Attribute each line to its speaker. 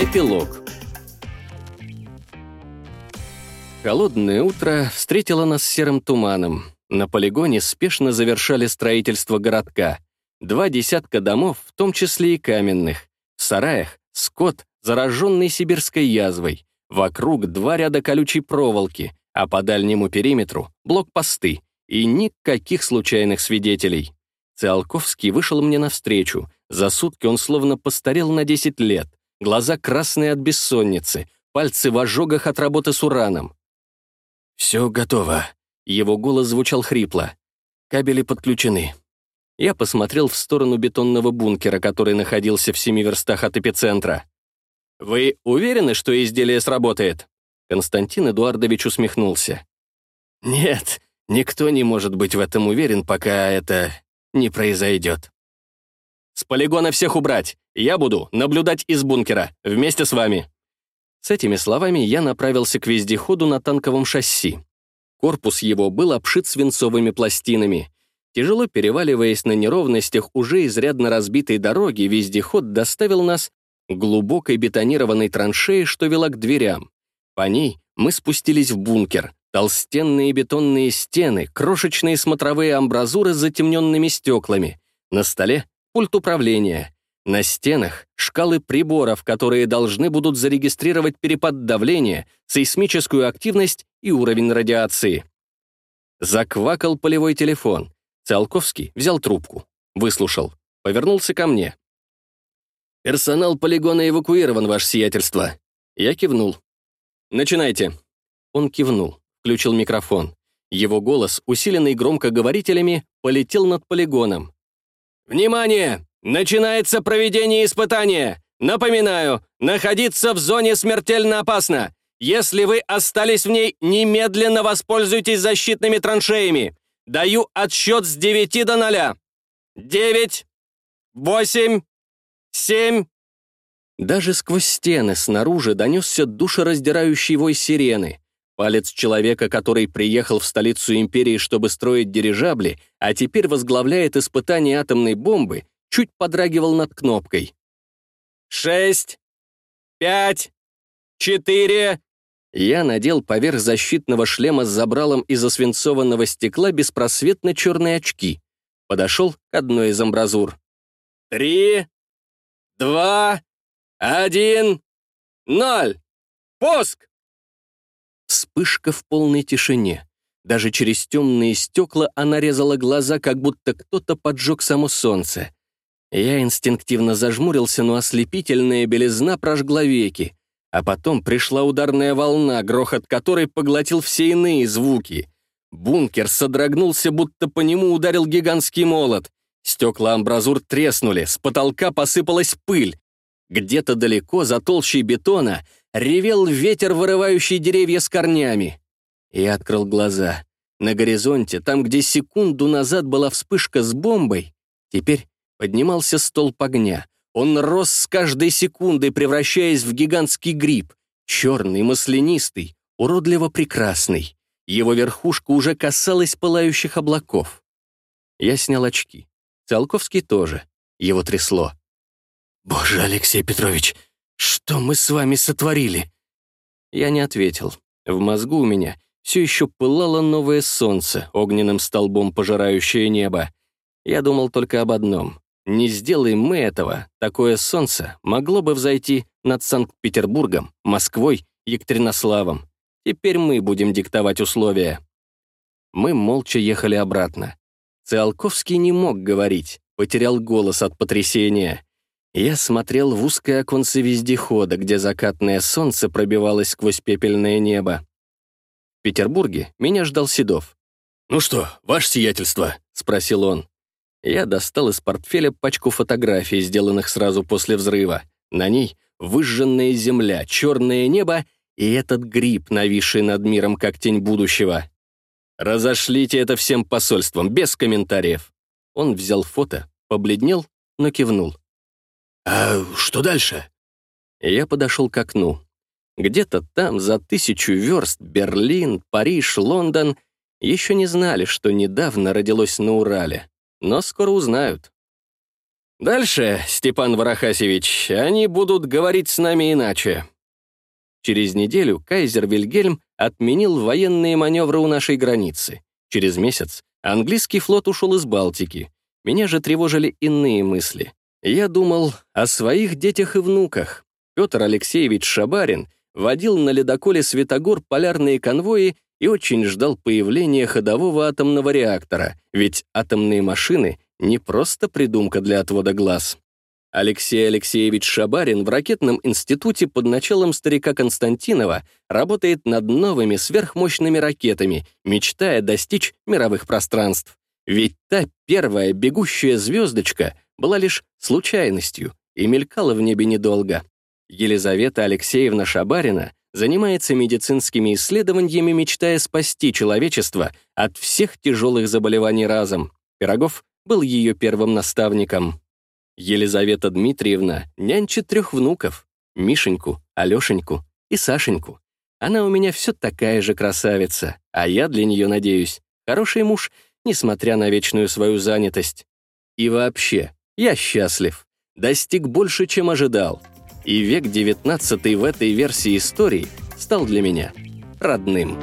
Speaker 1: Эпилог Холодное утро встретило нас серым туманом. На полигоне спешно завершали строительство городка. Два десятка домов, в том числе и каменных. В сараях — скот, зараженный сибирской язвой. Вокруг два ряда колючей проволоки, а по дальнему периметру — блокпосты. И никаких случайных свидетелей. Циолковский вышел мне навстречу. За сутки он словно постарел на 10 лет. Глаза красные от бессонницы, пальцы в ожогах от работы с ураном. «Все готово». Его голос звучал хрипло. «Кабели подключены». Я посмотрел в сторону бетонного бункера, который находился в семи верстах от эпицентра. «Вы уверены, что изделие сработает?» Константин Эдуардович усмехнулся. «Нет, никто не может быть в этом уверен, пока это не произойдет». «С полигона всех убрать! Я буду наблюдать из бункера, вместе с вами!» С этими словами я направился к вездеходу на танковом шасси. Корпус его был обшит свинцовыми пластинами. Тяжело переваливаясь на неровностях уже изрядно разбитой дороги, вездеход доставил нас к глубокой бетонированной траншеи, что вела к дверям. По ней мы спустились в бункер. Толстенные бетонные стены, крошечные смотровые амбразуры с затемненными стеклами. На столе — пульт управления. На стенах — шкалы приборов, которые должны будут зарегистрировать перепад давления, сейсмическую активность и уровень радиации. Заквакал полевой телефон. Циолковский взял трубку, выслушал, повернулся ко мне. «Персонал полигона эвакуирован, ваше сиятельство». Я кивнул. «Начинайте». Он кивнул, включил микрофон. Его голос, усиленный громкоговорителями, полетел над полигоном. «Внимание! Начинается проведение испытания! Напоминаю, находиться в зоне смертельно опасно. Если вы остались в ней, немедленно воспользуйтесь защитными траншеями. Даю отсчет с 9 до 0. 9, 8, 7. Даже сквозь стены снаружи донесся душераздирающий вой сирены. Палец человека, который приехал в столицу империи, чтобы строить дирижабли, а теперь возглавляет испытание атомной бомбы, чуть подрагивал над кнопкой. «Шесть, пять, четыре...» Я надел поверх защитного шлема с забралом из освинцованного стекла беспросветно черные очки. Подошел к одной из амбразур. «Три, два, один, ноль! Пуск!» Вспышка в полной тишине. Даже через темные стекла она резала глаза, как будто кто-то поджег само солнце. Я инстинктивно зажмурился, но ослепительная белизна прожгла веки. А потом пришла ударная волна, грохот которой поглотил все иные звуки. Бункер содрогнулся, будто по нему ударил гигантский молот. Стекла амбразур треснули, с потолка посыпалась пыль. Где-то далеко, за толщей бетона, ревел ветер, вырывающий деревья с корнями. Я открыл глаза. На горизонте, там, где секунду назад была вспышка с бомбой, теперь поднимался столб огня. Он рос с каждой секундой, превращаясь в гигантский гриб, черный, маслянистый, уродливо прекрасный. Его верхушка уже касалась пылающих облаков. Я снял очки. Циолковский тоже. Его трясло. «Боже, Алексей Петрович, что мы с вами сотворили?» Я не ответил. В мозгу у меня все еще пылало новое солнце, огненным столбом пожирающее небо. Я думал только об одном. Не сделаем мы этого, такое солнце могло бы взойти над Санкт-Петербургом, Москвой, Екатеринославом. Теперь мы будем диктовать условия. Мы молча ехали обратно. Циолковский не мог говорить, потерял голос от потрясения. Я смотрел в узкое оконце вездехода, где закатное солнце пробивалось сквозь пепельное небо. В Петербурге меня ждал Седов. «Ну что, ваше сиятельство?» — спросил он. Я достал из портфеля пачку фотографий, сделанных сразу после взрыва. На ней выжженная земля, черное небо и этот гриб, нависший над миром, как тень будущего. «Разошлите это всем посольствам, без комментариев». Он взял фото, побледнел, но кивнул. «А что дальше?» Я подошел к окну. Где-то там, за тысячу верст, Берлин, Париж, Лондон еще не знали, что недавно родилось на Урале но скоро узнают. Дальше, Степан Варахасевич, они будут говорить с нами иначе. Через неделю кайзер Вильгельм отменил военные маневры у нашей границы. Через месяц английский флот ушел из Балтики. Меня же тревожили иные мысли. Я думал о своих детях и внуках. Петр Алексеевич Шабарин водил на ледоколе «Светогор» полярные конвои и очень ждал появления ходового атомного реактора, ведь атомные машины — не просто придумка для отвода глаз. Алексей Алексеевич Шабарин в ракетном институте под началом старика Константинова работает над новыми сверхмощными ракетами, мечтая достичь мировых пространств. Ведь та первая бегущая звездочка была лишь случайностью и мелькала в небе недолго. Елизавета Алексеевна Шабарина занимается медицинскими исследованиями, мечтая спасти человечество от всех тяжелых заболеваний разом. Пирогов был ее первым наставником. Елизавета Дмитриевна нянчит трех внуков — Мишеньку, Алешеньку и Сашеньку. Она у меня все такая же красавица, а я для нее, надеюсь, хороший муж, несмотря на вечную свою занятость. И вообще, я счастлив. Достиг больше, чем ожидал. И век девятнадцатый в этой версии истории стал для меня родным.